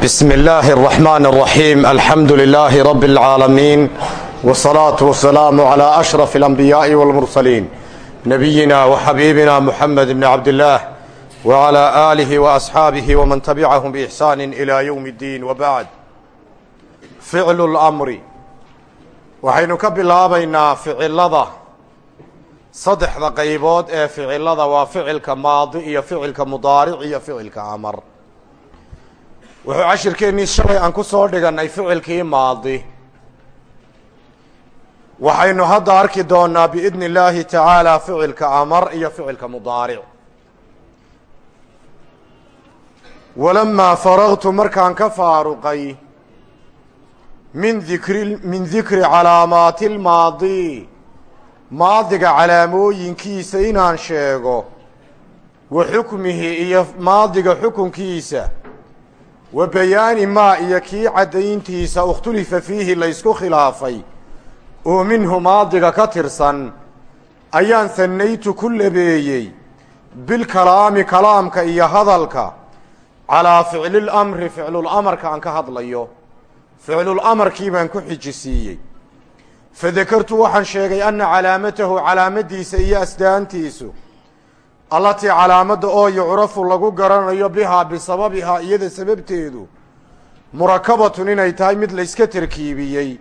بسم الله الرحمن الرحيم الحمد لله رب العالمين والصلاة والسلام على أشرف الأنبياء والمرسلين نبينا وحبيبنا محمد بن عبد الله وعلى آله وأصحابه ومن تبعهم بإحسان إلى يوم الدين وبعد فعل الأمر waxaynu ka bilaabaynaa ficilada saddexda qaybood ee ficilada waa ficilka maadi iyo ficilka mudaaric iyo ficilka amar wuxuu cashirkeennii shalay aan ku soo dhigannay ficilkii maadi. Waxaynu hadda arki doonaa biidni illaahi tacaala ficilka amar iyo ficilka mudaaric. Walamaa faragtu markaan ka faaruqay min dikri min dikri calaamaati lmaadi maadiga calaamooyinkiisa inaan sheego wa xukmihi iyo maadiga xukunkiisa wa bayaani maa iyo kii caddayntiisa ikhtulifa fiihi laysku khilaafay oo minhu maadiga ka tirsan ayaan hannaytu ku labeeyey bilkalaami kalaamka iyo hadalka calaa ficlilamri ficlulamarka aan ka hadlayo ficlulamarkii baan ku xijisiiyey. Fadakartu waxaan sheegay anna calaamatahu calaamaddiisa iyo asdaantiisu allatii calaamadda oo yucrafu lagu garanayo bihaa bisababihaa iyada sababteedu murakabatun inay tahay mid layska tarkiibiyey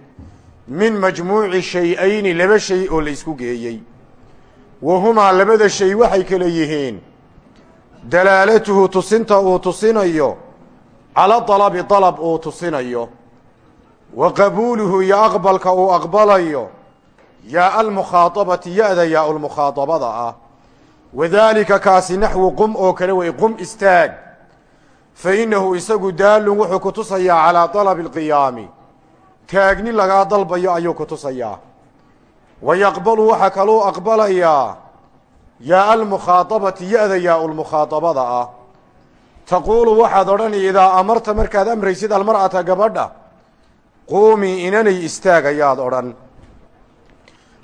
min majmuuci shay-ayni laba shay oo laysku geeyey. Wa humaa labada shay waxay kala yihiin dalaalatuhu tusinta uu tusinayo cala dalabi dalab uu tusinayo. Wa qabuuluhu iyo aqbalka uu aqbalayo yaa almukhaadabati ya-da yaa lmukhaadabada ah wadaalika kaasi naxwu qum oo kale wey qum istaag. Fa innahu isagu daalun wuxuu ku tusayaa calaa dalabi alqiyaami. Taagni lagaa dalbayo ayuu ku tusayaa. Wa yaqbalu waxaa kaluu aqbalayaa yaa almukhaadabati ya-da yaa lmukhaadabada ah. Taquulu waxaad odhani idaa amarta markaad amraysid almar'ata gabadha quumii inanay istaag ayaad odhan.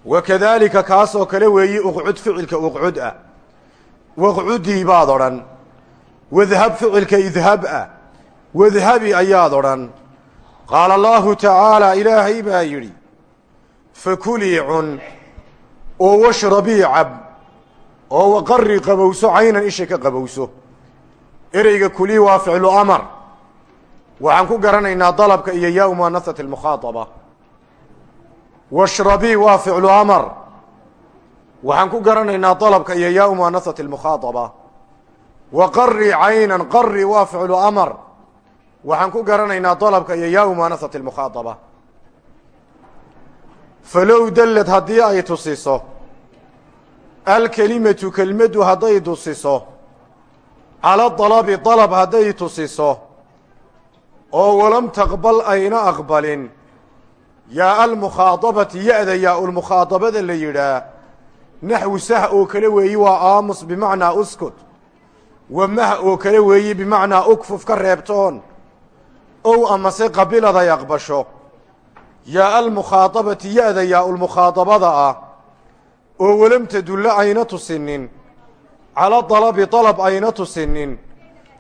Wa kadaalika kaasoo kale weeyi uqcud ficilka uqcud ah waqcudii baad odhan. Wadhab ficilka idhab ah wadhabi ayaad odhan. Qaala allaahu tacaalaa ilaahay baa yidhi fakulii cun oo washrabii cab oo waqarri qabowso caynan isha ka qabowso. Ereyga kulii waa ficlu amar. Waxaan ku garanaynaa dalabka iyo yaa muanasati almukhaadaba washrabii waa ficlu amar waxaan ku garanaynaa dalabka iyo yaa muanasati almukhaadaba. Wa qari caynan qari waa ficlu amar. Waxaan ku garanaynaa dalabka iyo yaa muanasati almukhaadaba. Falow dallad haddii ay tusiso alkelimatu kelmaddu hadday tusiso cala dalabi dalab hadday tusiso oo walam taqbal ayna aqbalin yaa almukhaadabati ya-da yaa ulmukhaadabada la yidhaah naxwu sah oo kale weeyi waa aamus bimacnaa uskut wa mah oo kale weeyi bimacnaa ukfuf ka reebtoon ow amase qabilad ay aqbasho yaa almukhaadabati ya-da yaa ulmukhaadabada ah oo walam tadulla ayna tusinin cala dalabi dalab ayna tusinin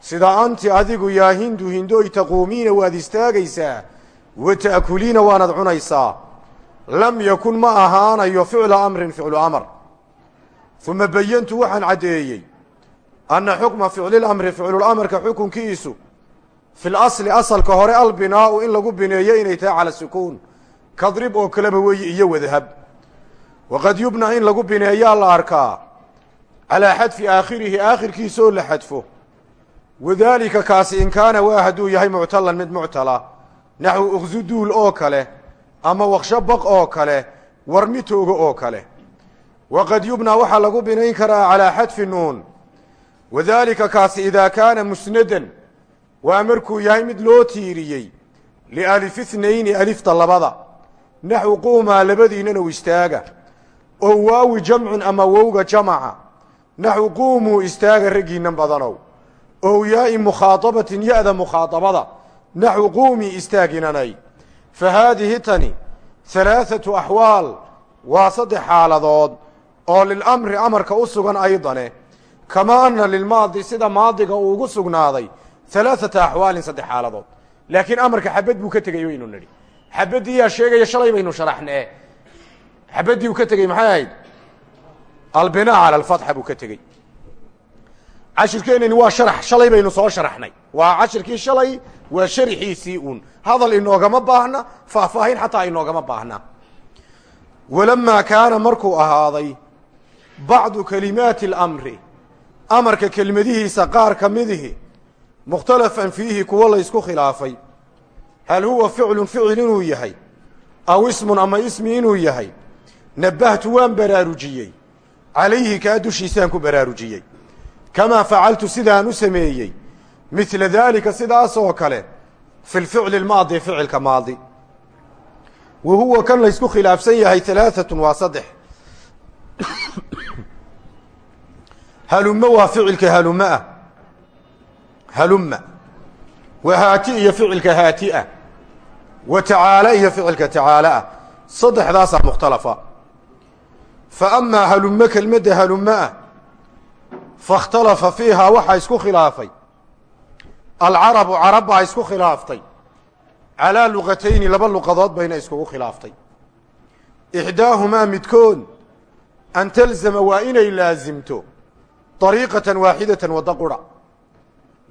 sida anti adigu yaa hindu hindooy taquumiina waad istaagaysaa wa ta'kuliina waanad cunaysaa lam yakun ma ahaanayo ficla amrin ficlu amar uma bayantu waxaan caddeeyey anna xukma ficlilamri ficlulamarka xukunkiisu fil asli asalka hore albinaa'u in lagu bineeyo inay tahay cala sukuun kadrib oo kaleba weeye iyo wadhab waqad yubna in lagu bineeyaa la arkaa calaa xadfi aakhirihi aakhirkiisa oo la xadfo. Wadaalika kaasi in kaana waa hadduu yahay muctalan mid muctala naxwu uqsuduul oo kale ama waqsho baq oo kale warmitooga oo kale waqad yubnaa waxaa lagu binayn karaa calaa xadfi nuun wadaalika kaasi idaa kaana musnadan waa markuu yahay mid loo tiiriyey lialif ithnayni alifta labada naxwu quumaa labadiinanow istaaga oo waawi jamcun ama wowga jamaca naxwu quumuu istaaga raggiinnan badanow ow yaai mukhaadabatin ya-da mukhaadabada naxwu quumii istaaginanay fa tani halaathatu axwaal waa saddex xaaladood oo lilamri amarka u sugan aydane kamaa anna lilmaadi sida maadiga uu ugu sugnaaday halaaثata axwaalin saddex xaaladood. Laakiin amarka xabad buu ka tegey waynu nidhi. Xabaddii yaa sheegaya shalay baynu sharaxnee xabaddii uu ka tegey maxay ahayd? Albinaa cala alfatxa buu ka tegey cashirkeenani waa sharax shalay baynu soo sharaxnay. Waa cashirkii shalay waa sharixiisii uun. Hadal inoogama baahna faahfaahin xataa inoogama baahna. Walamaa kaana markuu ahaaday bacdu kalimaati alamri. Amarka kelmadihiisa qaar ka midihi mukhtalafan fiihi kuwo laysku khilaafay. Hal huwa ficlun ficil inuu yahay aw ismun ama ismi inuu yahay? Nabbahtu waan baraarujiyey. Calayhi kaa dushiisaan ku baraarujiyey. Kamaa facaltu sidaan u sameeyey. Midla daalika sidaasoo kale fi lficli lmaadi ficilka maadi. Wa huwa kan laysku khilaafsan yahay alaaatun waa saddex halumma waa ficilka haluma ah. Halumma. Wa haati iyo ficilka haatiah wa tacaala iyo ficilka tacaala ah. Saddexdaasaa mukhtalafa. Fa amaa halumma kelmadda halumma ah fakhtalafa fiihaa waxaa isku khilaafay. Alcarabu carab baa isku khilaaftay. Calaa luqatayni laba luqadood bayna iskugu khilaaftay. Ixdaahumaa midkood an talzama waa inay laasimto dariiqatan waaxidatan wadda qura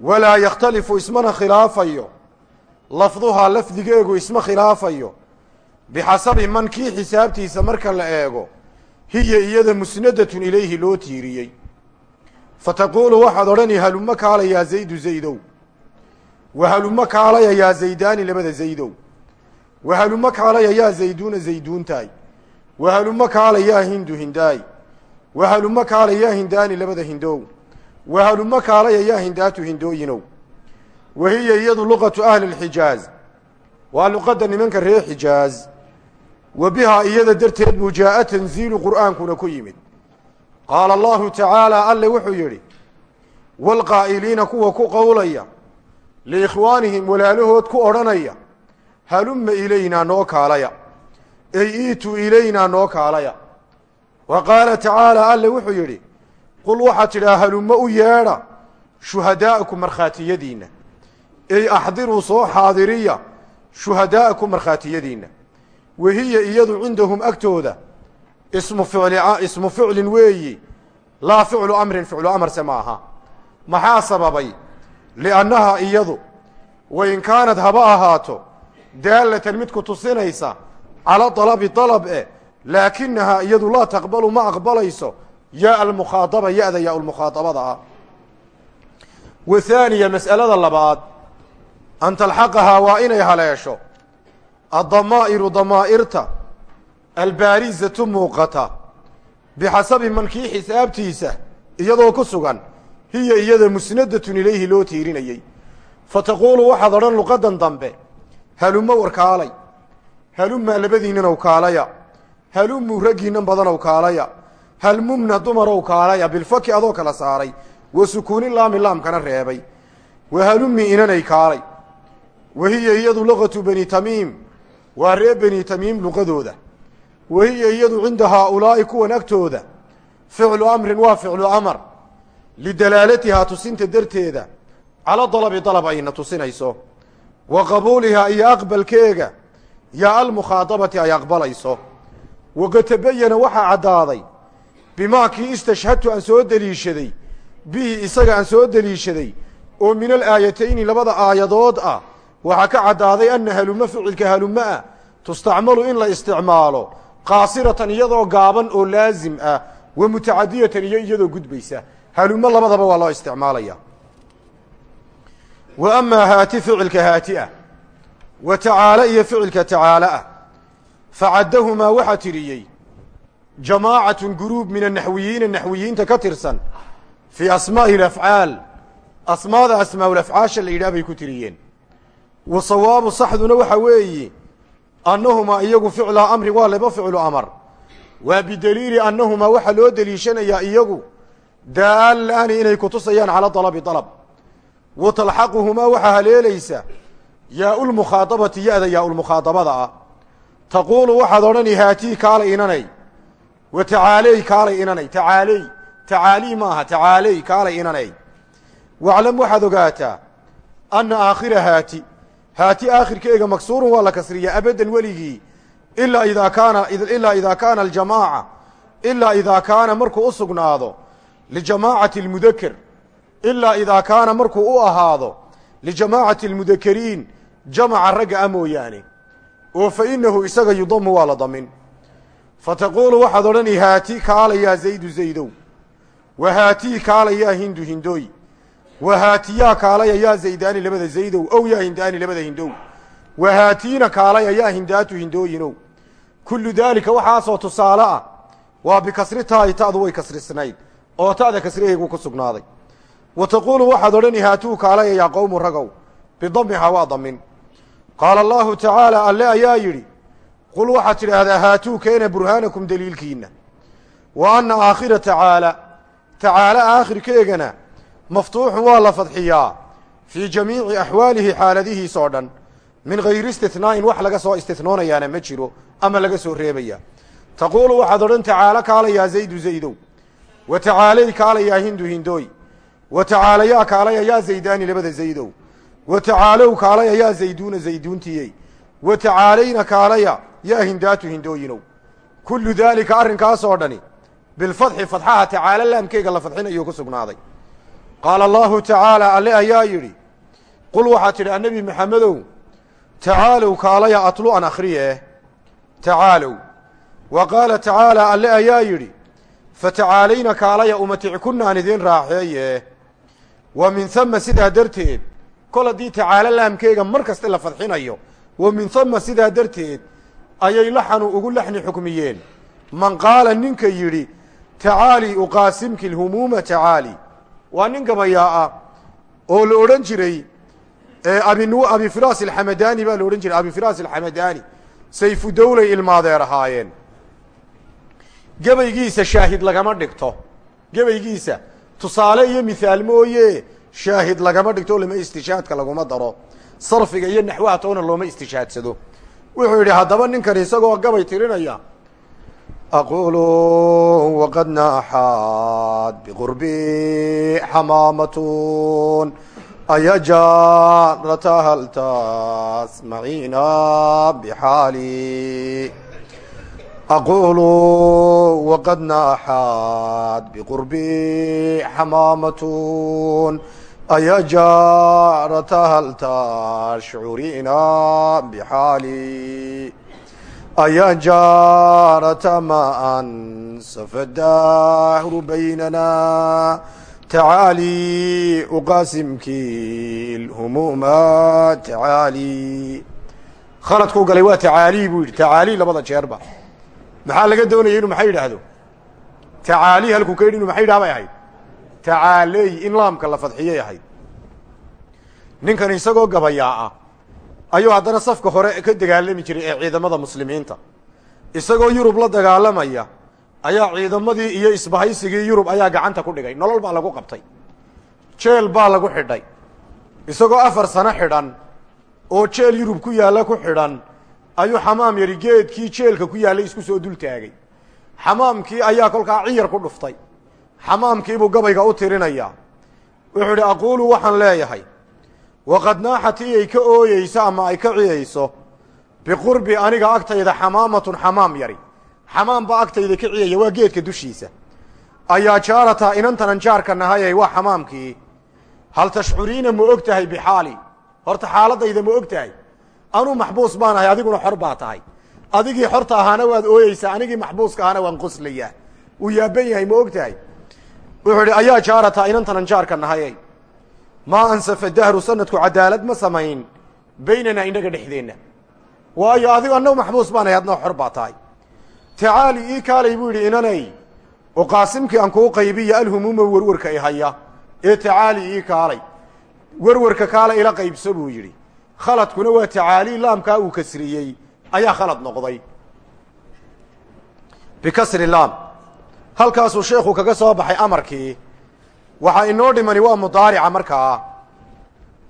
walaa yakhtalifu ismana khilaafayo lafduhaa lafdigeegu isma khilaafayo bixasabi man kii xisaabtiisa marka la eego hiya iyada musnadatun ilayhi loo tiiriyey fataquulu waxaad odhani haluma kaalayaa zaydu zaydow wa haluma kaalaya yaa zaydaani labada zaydow wa haluma kaalaya yaa zayduuna zayduuntaay wa haluma kaala yaa hindu hindaay wa haluma kaala yaa hindaani labada hindow. Wa haluma kaalaya yaa hindaatu hindooyinow. Wa hiya iyadu luqatu ahli lxijaaz waa luqadda nimanka reer xijaaz. Wa bihaa iyada darteed buu jaa'a tanziilu qur'aankuna ku yimid. Qaala allahu tacaala alle wuxuu yidhi waalqaa'iliina kuwa ku qowlaya liikhwaanihim walaalahood ku odhanaya halumma ilaynaa noo kaalaya. Ey iituu ilaynaa noo kaalaya wa qaala tacaala alle wuxuu yidhi qul waxaad tidhaa halumma u yeedha shuhadaa'akum markhaatiyadiinna? Ey axdiruu soo xaadiriya shuhadaa'akum markhaatiyadiinna. Wahiya iyadu cindahum agtooda. Ismu ficli ismu ficlin weeyi. Laa ficlu amrin ficlu amarse ma aha. Maxaa sababay? Liannaha iyadu wain kaanad haba ahaato daallatan mid ku tusinaysa cala dalabi dalab e laakinahaa iyadu laa taqbalu ma aqbalayso. Yaa almukhaadaba ya-da yaa lmukhaadabada ah. Wa haaniya mas'alada labaad an talxaqahaa waa inay haleesho. Addamaa'iru damaa'irta albaarizatu muuqata. Bixasabi man kii xisaabtiisa iyadoo ku sugan hiya iyada musnadatun ilayhi loo tiirinayey fataquulu waxaad odhan luqadan dambe halumma warkaalay. Halummaa labadiinnanow kaalaya halummu raggiinnan badanow kaalaya halmumna dumarow kaalaya bilfaki adoo kala saaray wa sukuuni laami laamkana reebay wa halummi inanay kaalay wa hiya iyadu luqatu bani tamiim waa ree bani tamiim luqadooda wa hiya iyadu cinda haaulaa'i kuwan agtooda ficlu amrin waa ficlu amar lidalaalatihaa tusinta darteeda cala dalabi dalab ayna tusinayso wa qabuulihaa iyo aqbalkeega yaa almukhaadabati ay aqbalayso waqad tabayana waxaa caddaaday. Bimaa kii istashhadtu aan soo deliishaday. Bihi isaga aan soo deliishaday. Oo min alaayatayni labada aayadood ah. Waxaa ka caddaaday anna haluma ficilka haluma ah. Tustacmalu in la isticmaalo. Qaasiratan iyadoo gaaban oo laasim ah. Wa mutacadiyatan iyo iyadoo gudbaysa. Halumo labadaba waa loo isticmaalaya. Wa amaa haati ficilka haati ah. Wa tacaala iyo ficilka tacaala ah facaddahumaa waxaa tiriyey jamaacatun guruub min anaxwiyiina naxwiyiinta ka tirsan fii asmaa'i alafcaal asmaada asmaa'ulafcaasha la yidhaah bay ku tiriyeen wa sawaabu saxduna waxa weeye annahumaa iyagu ficlaa amrin waa laba ficlu amar waa bidaliili annahumaa waxaa loo deliishanayaa iyagu daalaani inay kutusayaan calaa dalabi dalab wa talxaquhumaa waxaa haleelaysa yaa lmukhaadabati ya-da yaa ulmukhaadabada ah taquulu waxaad odhani haatii kaalay inanay wa tacaaley kaalay inanay tacaaley tacaalii maaha tacaaley kaalay inanay waclam waxaad ogaataa anna aakhira haati haati aakhirkeega maksuurun waa la kasriyaa abadan weligii ilaa idaa kaana ilaa idaa kaana aljamaaca ilaa idaa kaana markuu u sugnaado lijamaacati almudaker ilaa idaa kaana markuu u ahaado lijamaacati almudakeriin jamaca ragga a mooyaane oo fa innahu isaga yudamu waa la damin. Fa taquulu waxaad odhani haati kaalayaa zaydu zaydow. Wa haatii kaalayaa hindu hindooy. Wa haatiyaa kaalaya yaa zaydaani labada zaydow. Ow yaa hindaani labada hindow wa haatiina kaalaya yaa hindaatu hindooyinow. Kullu daalika waxaasoo tusaale ah waa bikasri taa'i ta'du way kasrisnayd oo ta'da kasriheegu ku sugnaaday. Wa waxaad odhani haatuu kaalaya yaa ragow bidamihaa waa damin qaala allaahu tacaala alle ayaa yidhi qul waxaad tidhaahdaa haatuu keena burhaanakum deliilkiinna wa anna aakhira tacaala tacaala aakhirkeegana maftuuxun waa la fadxiyaa fii jamiici axwaalihi xaaladihiis oo dhan. Min hayri istihnaa'in wax laga soo istinoonayaana ma jiro ama laga soo reebaya. Taquulu waxaad odhan tacaalo kaalayaa zaydu zaydow. Wa tacaalay kaalayaa hindu hindooy. Wa tacaalayaa kaalaya yaa zaydaani labada zaydow wa tacaalow kaalaya yaa zayduuna zayduuntiyey wa tacaalayna kaalaya yaa hindaatu hindooyinow. Kullu daalika arrinkaasoo dhani bilfadxi fadxaha tacaalo laamkeyga la fadxinayuu ku sugnaaday. Qaala allaahu tacaala alle ayaa yidhi qul waxaad tidhi annebi maxamedow tacaalow kaalaya atlu an akhriye. Tacaalow wa qaala tacaala alle ayaa yidhi fatacaalayna kaalaya umatickunna aan idiin raaxeeye. Wa min hama sidaa darteed kol haddii tacaalo laamkeyga mar kasta la fadxinayo wa min hama sidaa darteed ayay laxanu ugu laxni xukmiyeen. Man qaala ninka yidhi tacaali uqaasimki lhumuuma tacaali. Waa nin gabayaa ah oo la odhan jiray abi alxamadaani baa la odhan jiray. Abi firaas alxamadaani sayfu dowlay ilmaadeer ahaayeen. Gebaygiisa shaahid lagama dhigto. Gebaygiisa tusaale iyo mithaal mooye shaahid lagama dhigto lama istishaadka laguma daro. Sarfiga iyo naxwaha toona looma istishaadsado wuxuu yidhi haddaba ninkan isagoo gabay tirinaya aqulu waqad naaxaad biqurbi xamaamatun ayajaarata hal tasmaciina bixaali aqulu waqad naaxaad biqurbi xamaamatun ayajaarata hal tashcuriina bixaali ayaa jaarata ma ansafa dahru baynana tacaali uqaasimki lhumuuma tacaali khaladkuu galay waa tacaali buu yidhi tacaali labada jeerba maxaa laga doonaya inuu maxay yidhaahdo tacaali halkuu ka yidhi inu maxay yidhaha bay ahayd tacaaley in laamka la fadxiyay ahayd. Ninkan isagoo gabayaa ah ayuu haddana safka hore ka dagaalami jiray ee ciidamada muslimiinta. Isagoo yurub la dagaalamaya ayaa ciidamadii iyo isbahaysigii yurub ayaa gacanta ku dhigay. Nolol baa lagu qabtay. Jeel baa lagu xidhay. Isagoo afar sano xidhan oo jeel yurub ku yaalla ku xidhan ayuu xamaam yari geedkii jeelka ku yaallay isku soo dul taagay. Xamaamkii ayaa kolkaa ciyar ku dhuftay xamaamkiibuu gabayga u tirinayaa wuxuu idhi aquulu waxaan leeyahay. Waqad naaxatii ay ka ooyeyso ama ay ka ciyayso? Biqurbi aniga agtayda xamaamatun xamaam yari. Xamaam baa agtayda ka ciyaya waa geedka dushiisa. Ayaa jaarataa inantanan jaarka nahayay waa xamaamkii. Hal tashcuriina ma og tahay bixaali? Horta xaaladayda ma og tahay. Anuu maxbuus baan ahay adiguna xor baa tahay. Adigii xorta ahaana waad ooyeysaa anigii maxbuuska ahaana waan qoslayaa wuu yaaban yahay ma og tahay wuxuu idhi ayaa jaarataa inantanan jaarka nahayay maa ansafa dahru sanadku cadaalad ma samayn. Baynanaa innaga dhexdeenna waayo adigo annagu maxbuus baan ahay adnoo xor baa tahay. Tacaali ii kaalay buu yidhi inanay oo qaasimkii aan kuu qaybiya alhumuuma werwarka i haya. Ee tacaali ii kaalay. Werwarka kaala ila qaybso buu yidhi. Khaladkuna waa tacaali laamkaa uu kasriyey. Ayaa khalad noqday. Bikasri laam halkaasuu sheekhu kaga soo baxay amarkii waxaa inoo dhimani waa mudaarica markaa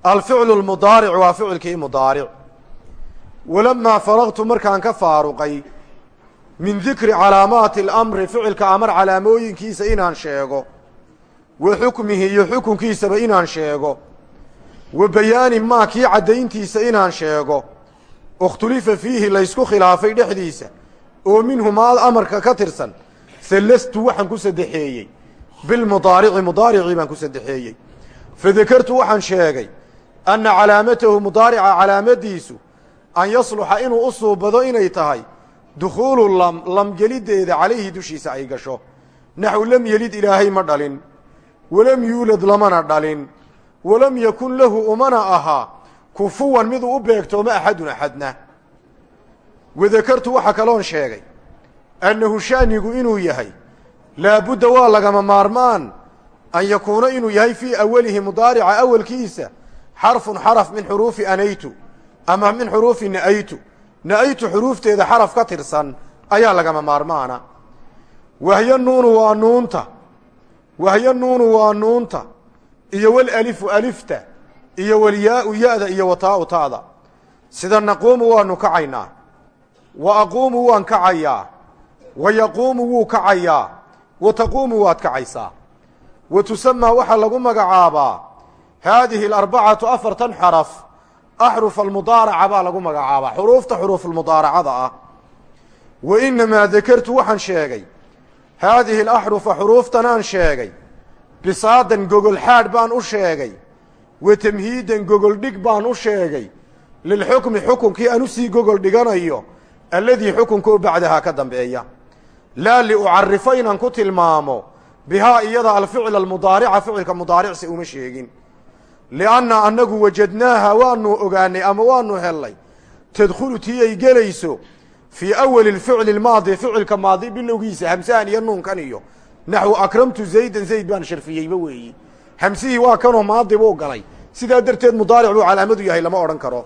alficlu lmudaaric waa ficilkii mudaaric. Walamaa faragtu markaan ka faaruqay min dikri calaamaati alamri ficilka amar calaamooyinkiisa inaan sheego wa xukmihi iyo xukunkiisaba inaan sheego wa bayaani maa kii caddayntiisa inaan sheego. Ikhtulifa fiihi laysku khilaafay dhexdiisa oo minhu maa amarka ka tirsan hallastu waxaan ku saddexeeyey. Bilmudaarici mudaaricii baan ku saddexeeyey. Fadakartu waxaan sheegay anna calaamatahu mudaarica calaamadiisu an yasluxa inuu u suubado inay tahay dukhuulu lam lamgeliddeeda calayhi dushiisa ay gasho. Naxw lam yelid ilaahay ma dhalin. Walam yuulad lamana dhalin. Walam yakun lahu umana ahaa kufuwan miduu u beegtooma axadun axadna wadakartu waxaa kaloon sheegay annahu sha'nigu inuu yahay laabudda waa lagama maarmaan an yakuuna inuu yahay fii awalihi mudaarica awalkiisa xarfun xaraf min xuruufi anaytu ama min xuruufi na'aytu. Na'aytu xuruufteeda xaraf ka tirsan ayaa lagama maarmaana. Wahyo nuunu waa nuunta. Wahyo nuunu waa nuunta. Iyo walalifu alifta. Iyo walyaau ya'da iyo wataa'u ta'da sida naquumu waanu kacaynaa. Wa aquumu waan kacayaa wa yaquumu wuu kacayaa. Wa taquumu waad kacaysaa. Wa tusamaa waxaa lagu magacaabaa. Haadihi alarbacatu afartan xaraf axruf almudaaraca baa lagu magacaabaa. Xuruufta xuruufulmudaaracada ah. Wa inamaa dakartu waxaan sheegay haadihi alaxrufa xuruuftan aan sheegay bisaadan gogol xaadh baan u sheegay wa tamhiidan gogol dhig baan u sheegay lilxukmi xukunkii aan u sii gogol dhiganayo alladii xukunka bacdahaa ka dambeeya laa liucarifo inaan ku tilmaamo bihaa iyada alficla almudaarica ficilka mudaaricsi uma sheegin lianna annagu wajadnaaha waanu ogaanay ama waanu hellay tadkhulu tii ay gelayso fii awali lficli lmaadi ficilka maadi bilowgiisa hamsahan iyo nuunkan iyo naxwu akramtu zaydan zayd baan sharfiyeyba weeyi hamsihii waa kanoo maadi buu galay sidaa darteed mudaaric buu calaamadu yahay lama odhan karo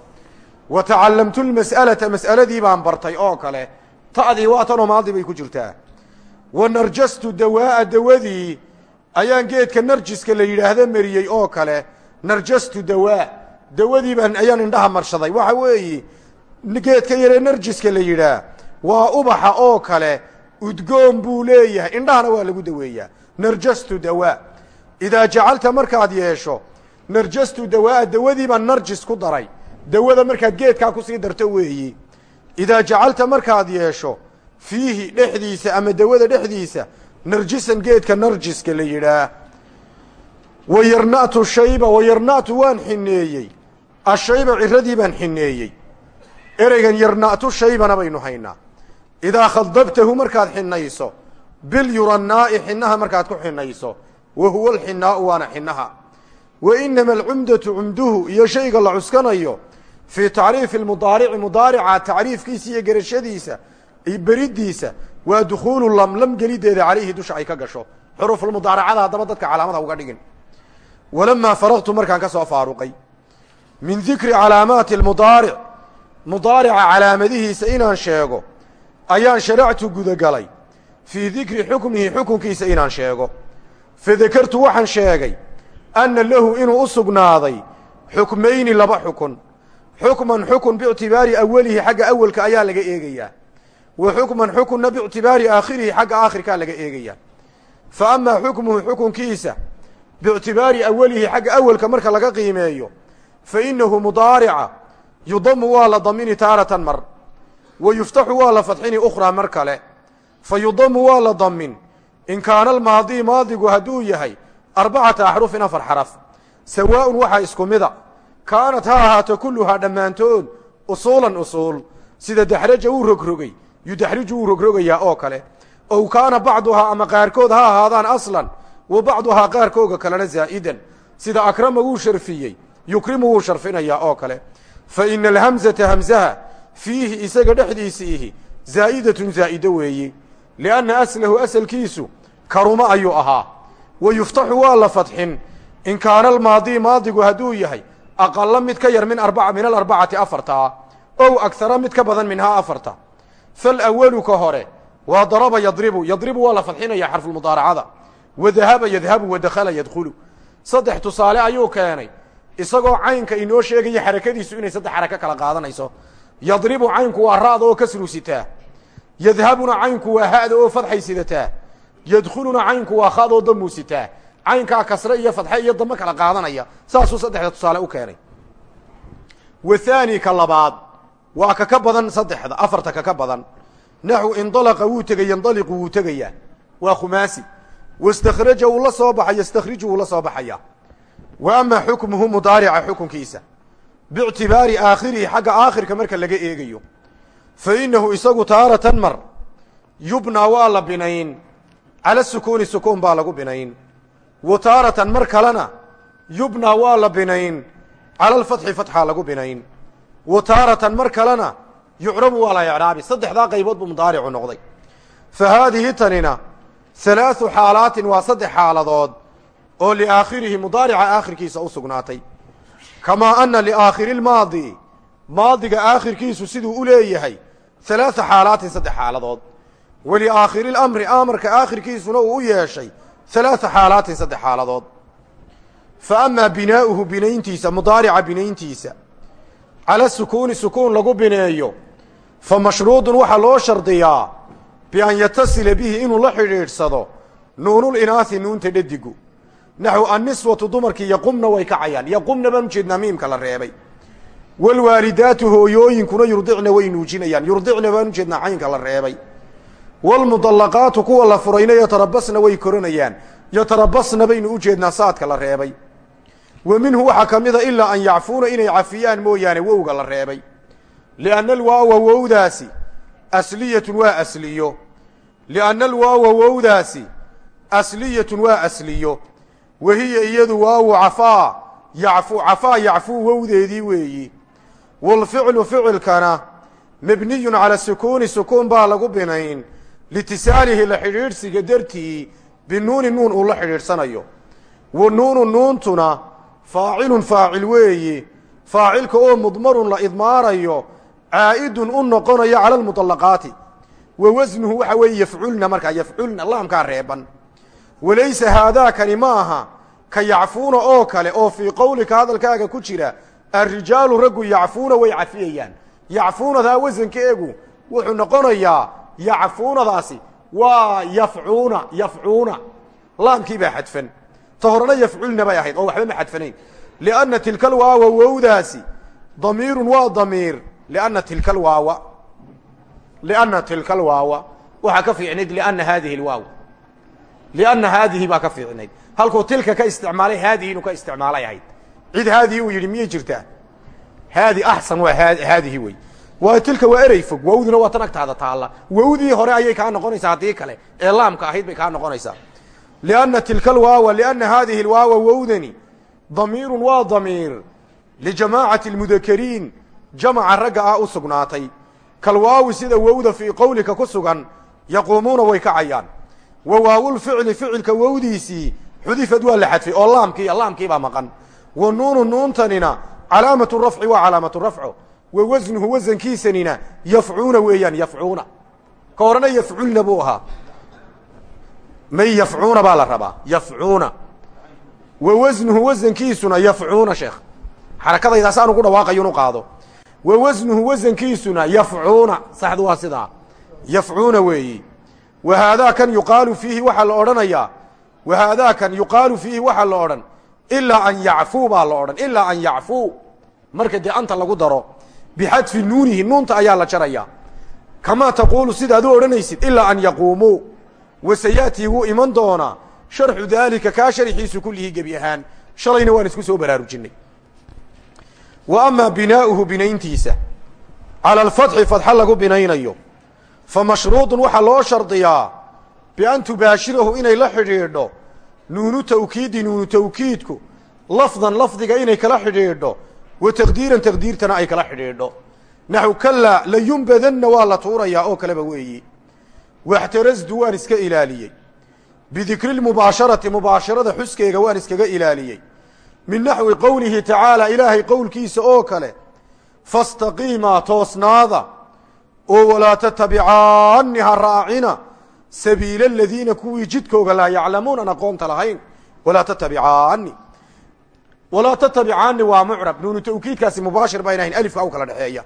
wa tacallamtu lmas'alata mas'aladii baan bartay oo kale ta'dii waa tanoo maadi bay ku jirtaa. Wa narjastu dawaa'a dawadii ayaan geedka narjiska la yidhaahda mariyey oo kale narjastu dawaa dawadii baan ayaan indhaha marshaday. Waxa weeyi geedka yaree narjiska la yidhaah waa ubaxa oo kale udgoon buu leeyahay. Indhahana waa lagu daweeyaa. Narjastu dawaa idaa jacalta markaad yeesho narjastu dawaa'a dawadii baan narjis ku daray. Dawada markaad geedkaa ku sii darto weeyi idaa jacalta markaad yeesho fiihi dhexdiisa ama dawada dhexdiisa narjisan geedka narjiska la yidhaah wayarna'tu shayba wayarna'tu waan xineeyey ashayba ciradii baan xineeyey ereygan yarna'tu shaybana baynu haynaa idaa khadabtahu markaad xinayso bilyurannaa'i xinaha markaad ku xinayso wa huwa alxinaa'u waana xinaha wa inama alcumdatu cumduhu iyo shayga la cuskanayo fii tacriifi lmudaarici mudaarica tacriifkiisa iyo gerashadiisa beriddiisa waa dukhuulu lamlam gelideeda calayhi dusha ay ka gasho xuruufulmudaaracada haddaba dadka calaamada uga dhigin walamaa faraqtu markaan ka soo faaruqay min dikri calaamaati lmudaaric mudaarica calaamadihiisa inaan sheego ayaan sharactu gudagalay fii dikri xukmihi xukunkiisa inaan sheego fadakartu waxaan sheegay anna lahu inuu u sugnaaday xukmayni laba xukun xukman xukun biictibaari awalihi xagga awelka ayaa laga eegayaa. Wa xukman xukunna biictibaari aakhirihi xagga aakhirkaa laga eegayaa. Fa amaa xukmuhu xukunkiisa biictibaari awalihi xagga awelka marka laga qiimeeyo fa innahu mudaarica yudamu waa la damini taaratan mar. Wa yuftaxu waa la fadxini ukhraa mar kale. Fa yudamu waa la damin. In kaana almaadii maadigu hadduu yahay arbacata axrufin afar xaraf. Sawaa'un waxaa isku mida kaanat ha ahaato kulluhaa dhammaantood usuulan usuul sida daxraja uu rogrogay yudaxriju wuu rogrogayaa oo kale. Ow kaana bacduhaa ama qaarkood ha ahaadaan aslan wa bacduhaa qaarkooga kalena zaa'idan sida akrama wuu sharfiyey yukrimu wuu sharfinayaa oo kale. Fa ina alhamzata hamsaha fiihi isaga dhexdiisiihi zaa'idatun zaa'ido weeyi. Lianna aslahu asalkiisu karuma ayuu ahaa. Wa yuftaxu waa la fadxin in kaana almaadii maadigu hadduu yahay aqala mid ka yar min arba min alarbacati afartaa ow aghara mid ka badan minhaa afarta falawalu ka hore waa daraba yadribu yadribu waa la fadxinaya xarfulmudaaracada wa dahaba yadhabu wa dakhala yadkhulu saddex tusaale ayuu keenay isagoo caynka inoo sheegaya xarakadiisu inay saddex xarako kala qaadanayso yadribu caynku waa ra'da oo kasru sitaa yadhabuna caynku waa ha'da oo fadxay sidataa yadkhuluna caynku waa khad oo damuu sitaa caynkaa kasre iyo fadxe iyo damo kala qaadanaya saasuu saddexda tusaale u keenay. Wathaani ka labaad waa ka ka badan saddexda afarta ka ka badan. Naxu indalaqa wuu tegay yandaliqu wuu tegayaa waa khumaasi. Wastakhraja wuu la soo baxay yastakhriju wuu la soo baxaya. Wa ama xukmuhu mudaarica xukunkiisa. Biictibaari aakhirihi xagga aakhirka marka laga eegayo. Fa innahu isagu taaratan mar yubnaa waa la binayn. Cala sukuuni sukuun baa lagu binayn wa taaratan mar kalena yubnaa waa la binayn. Cala alfatxi fatxaa lagu binayn. Wa taaratan mar kalena yucrabu waa la ecraabi saddexdaa qaybood buu mudaaricu noqday. Fa haadihi tanina halaathu xaalaatin waa saddex xaaladood oo liaakhirihi mudaarica aakhirkiisa u sugnaatay. Kamaa ana liaakhiri lmaadi maadiga aakhirkiisu siduu u leeyahay halaatha xaalaatin saddex xaaladood. Waliaakhiri lamri amarka aakhirkiisuna uu u yeeshay halaatha xaalaatin saddex xaaladood fa amaa binaa'uhu binayntiisa mudaarica binayntiisa cala sukuuni sukuun lagu bineeyo fa mashruudun waxaa loo shardiyaa bian yatasila bihi inuu la xidhiidhsado nuunul inaahi nuunta dhadigu naxw anniswatu dumarkii yaqumna way kacayaan yaqumna baan ujeednaa miimka la reebay waalwaalidaatu hooyooyinkuna yurdicna way nuujinayaan yurdicna baan ujeednaa caynka la reebay waalmudallaqaatu kuwa la furayna yatarabasna way koranayaan yatarabasna baynu ujeednaa saadka la reebay wa minhu waxaa ka mida ilaa an yacfuuna inay cafiyaan mooyaane wowga la reebay lianna alwaawa wowdaasi asliyatun waa asliyo lianna alwaawa wowdaasi asliyatun waa asliyo wa hiya iyadu waawu cafaa yacfu cafaa yacfuu wowdeedii weeyi waalficlu ficilkana mabniyun cala sukuuni sukuun baa lagu binayn litisaalihi la xidhiidhsiga dartii binuuni nuun uu la xidhiidhsanayo wa nuunu nuuntuna faacilun faacil weeyi faacilka oo mudmarun la idmaarayo caa'idun u noqonayo cala almuطallaqaati wa wasnuhu waxa weeye yafculna markaa yafculna laamkaa reeban walaysa haadaakani ma aha ka yacfuuna oo kale oo fii qowlika hadalkaaga ku jira arrijaalu raggu yacfuuna way cafiyayaan yacfuunadaa wasankeegu wuxuu noqonayaa yacfuunadaasi waa yafcuuna yafcuuna laamkii baa xadfan ta horena yafculna bay ahayd oo waxba ma xadfanayn lianna tilka alwaawa wowdaasi damiirun waa damiir lianna tilka alwaawa lianna tilka alwaawa waxaa ka fiicnayd lianna haadihi alwaaw lianna haadihi baa ka fiicnayd halkuu tilka ka isticmaalay haadihi inuu ka isticmaalay ahayd cid haadihi uu yidhi miyay jirtaa haadi axsan waa haadihi wey tilka waa erey fog. Wawduna waa tan agtaada taalla. Wawdii hore ayay kaa noqonaysaa haddii kale. Ee ahayd bay kaa noqonaysaa. Lianna tilka alwaawa lianna haadihi alwaawa wowdani damiirun waa damiir. Lijamaacati almudakariin jamaca ragga ah u sugnaatay. Kalwaawi sida wowda fii qowlika ku sugan yaquumuuna way kacayaan wa waawulficli ficilka wowdiisii xudifad waa la xadfay oo laamkii laamkii baa maqan. Wa nuunu nuuntanina calaamatu rafci waa calaamatu rafco wa wasnuhu wasankiisanina yafcuuna weeyaan yafcuuna. Ka horena yafculna buu ahaa. May yafcuuna baa la rabaa yafcuuna. Wa wasnuhu wasankiisuna yafcuuna sheekh. Xarakadaydaas aanu ku dhawaaqayo inu qaado. Wa wasnuhu wasankiisuna yafcuuna. Saxdu waa sidaa. Yafcuuna weeyi. Wa haadaakan yuqaalu fiihi waxaa la odhanayaa. Wa haadaakan yuqaalu fiihi waxaa la odhan. Ilaa an yacfuu baa la odhan. Ilaa an yacfuu. Marka dee anta lagu daro bixadfi nuunihi nuunta ayaa la jaraya kamaa taquulu sidaad u odhanaysid ilaa an yaquumuu wasayatii wuu iman doonaa sharxu daalika kaa sharxiisu kullihi gebi ahaan shalayna waan isku soo baraarujinay wa amaa binaa'uhu binayntiisa cala alfatxi fadxa lagu binaynayo fa mashruudun waxaa loo shardiyaa bian tubaashirahu inay la xidhiidho nuunu tawkiidi nuunu tawkiidku lafdan lafdiga inay kala xidhiidho wa taqdiiran taqdiirtana ay kala xidhiidho. Naxu kalaa layumbadanna waa la tuurayaa oo kaleba weeyi. Waxtarasdu waan iska ilaaliyey. Bidikri lmubaasharati mubaasharada xuskeega waan iskaga ilaaliyey. Min naxwi qowlihi tacaala ilaahay qowlkiisa oo kale. Fastaqiimaa toosnaada. Oo walaa tatabicaani ha raacina. Sabiila aladiina kuwii jidkooga laa yaclamuun aan aqoonta lahayn. Walaa tatabicaani walaa tatabicaani waa mucrab. Nuunu tawkiidkaasi mubaashir bayn ahayn alifka u kala dhexeeya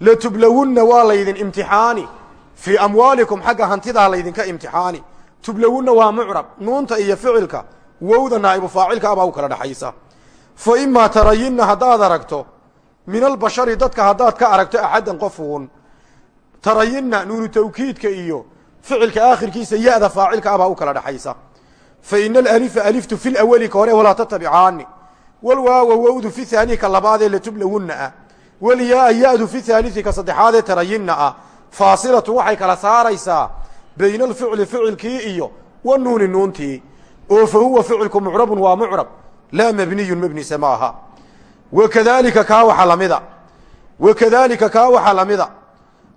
latublawunna waa laydin imtixaani. Fii amwaalikum xagga hantidaa laydinka imtixaani. Tublawunna waa mucrab. Nuunta iyo ficilka wowda naa'ibu faacilka abaa u kala dhexaysa fa imaa tarayinna haddaad aragto min albashari dadka haddaad ka aragto axaddan qofuun tarayinna nuunu tawkiidka iyo ficilka aakhirkiisa ya-da faacilka abaa u kala dhexaysa fa ina alalifa aliftu fi lawali ka hore walaa tatabicaani walwaawa wowdu fi haani ka labaadee latublawunna ah. walyaa ya-du fi haalii ka saddexaadee tarayinna ah. Faasilatu waxay kala saaraysaa bayna alficli ficilkii iyo wa nuuni nuuntii. oo fa huwa ficilku mucrabun waa mucrab laa mabniyun mebnise ma aha wakadaalika kaa waxa lamida wakadaalika kaa waxaa lamida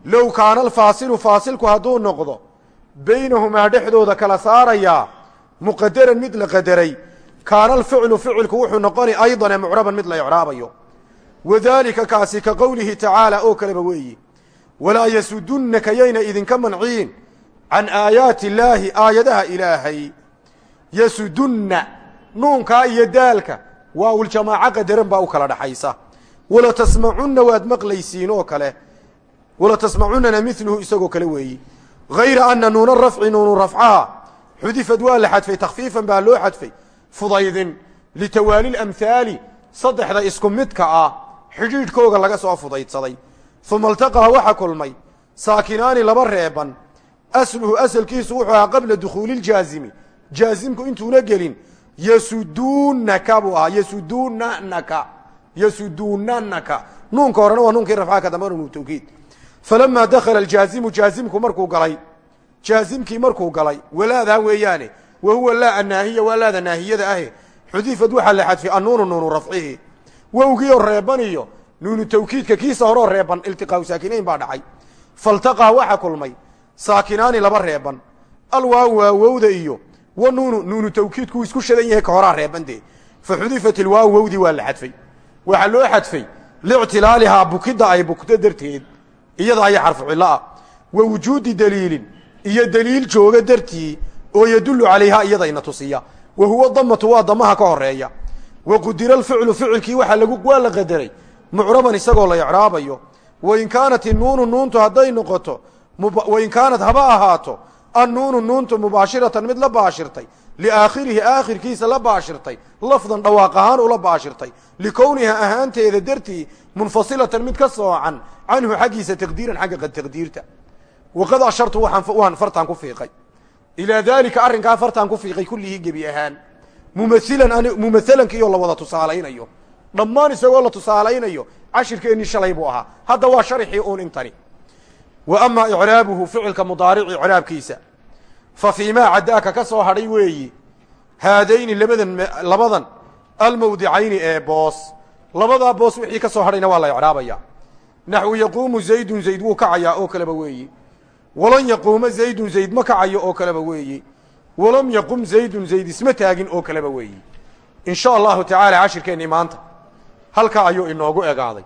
low kaana alfaasilu faasilku hadduu noqdo baynahumaa dhexdooda kala saarayaa muqadaran mid la qadaray kaana alficlu ficilku wuxuu noqoni aydane mucraban mid la icraabayo wadaalika kaasi ka qowlihi tacaala oo kaleba weeyi walaa yasudunnaka yayna idinka manciin can aayaati illaahi aayadaha ilaahay yasudunna nuunkaa iyo daalka waawuljamaaco qadaran baa u kala dhaxaysa wala tasmacunna waad maqlaysiin oo kale wala tasmacunnana miluhu isagoo kale weeyi hayra ana nuuna rafci nuunu rafcaha xudifad waa la xadfay fudaydin litawaali lamhaali saddexda isku midka ah xidhiidhkooga laga soo fudaydsaday. Uma iltaqaa waxa kulmay saakinaani laba reeban. Asluhu asalkiisu wuxuu ahaa qabla dukhuuli ljaazimi jaazimku intuuna gelin yasuduunaka buu ahaa yasudunanaka yasudunanaka nuunka horena waa nuunkii rafcaha ka dambena nuun tawkiid. Falamaa dakhala aljaazimu jaazimku markuu galay jaazimkii markuu galay walaadaa weeyaane wa huwa laa anaahiya waa laada naahiyada ahe xudifad waxaa la xadfay annuunu nuunu rafcihi wowgiioo reeban iyo nuunu tawkiidka kiisa horeo reeban iltiqaau saakinayn baa dhacay faltaqaa waxa kulmay saakinaani laba reeban alwaaw waa wowda iyo wa nuunu nuunu tawkiidku isku shadan yahay ka horaa reebandee fa xudifat ilwaaw wowdii waa la xadfay waxaa loo xadfay lictilaalihaa bukidda ay bukdo darteed iyada aya xarfu cillo ah wa wujuudi daliilin iyo daliil jooga dartii oo yadullu calayhaa iyadayna tusiya. Wa huwa damatu waa damaha ka horreeya wa qudira alficlu ficilkii waxaa lagu waa la qadaray. Mucraban isagoo la icraabayo. Wain kaanat inuunu nuuntu hadday noqoto wain kaanat haba ahaato annuunu nuuntu mubaashiratan mid la baashirtay. Liaakhirihi aakhirkiisa la baashirtay. Lafdan dhawaaq ahaan ula baashirtay. Likowniha ahaanteeda dartii munfasilatan mid ka soocan. Canhu xaggiisa taqdiiran xagga taqdiirta. Waqad ashartu waan fartaan ku fiiqay ilaa daalika arrinkaa fartaan ku fiiqay kullihii gebi ahaan mumailan mumahalankiioo la wada tusaalaynayo dhammaan isagoo la tusaalaynayo cashirkeennii shalay buu ahaa hadda waa sharxii uun intani wa amaa icraabuhu ficilka mudaarici icraabkiisa fa fii maa caddaaka ka soo hadhay weeyi haadayni labadan labadan almawdicayni ee boos labadaa boos wixii ka soo hadhayna waa la icraabaya naxwu yaquumu zaydun zayd wuu kacayaa oo kaleba weeyi walan yaquuma zaydun zayd ma kacayo oo kaleba weeyi. Walam yaqum zaydun zayd isma taagin oo kaleba weeyi. In sha allahu tacaala cashirkeennii maanta halkaa ayuu inoogu egaaday.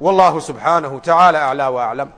Wallaahu subxaanahu tacaala aclaa wa aclam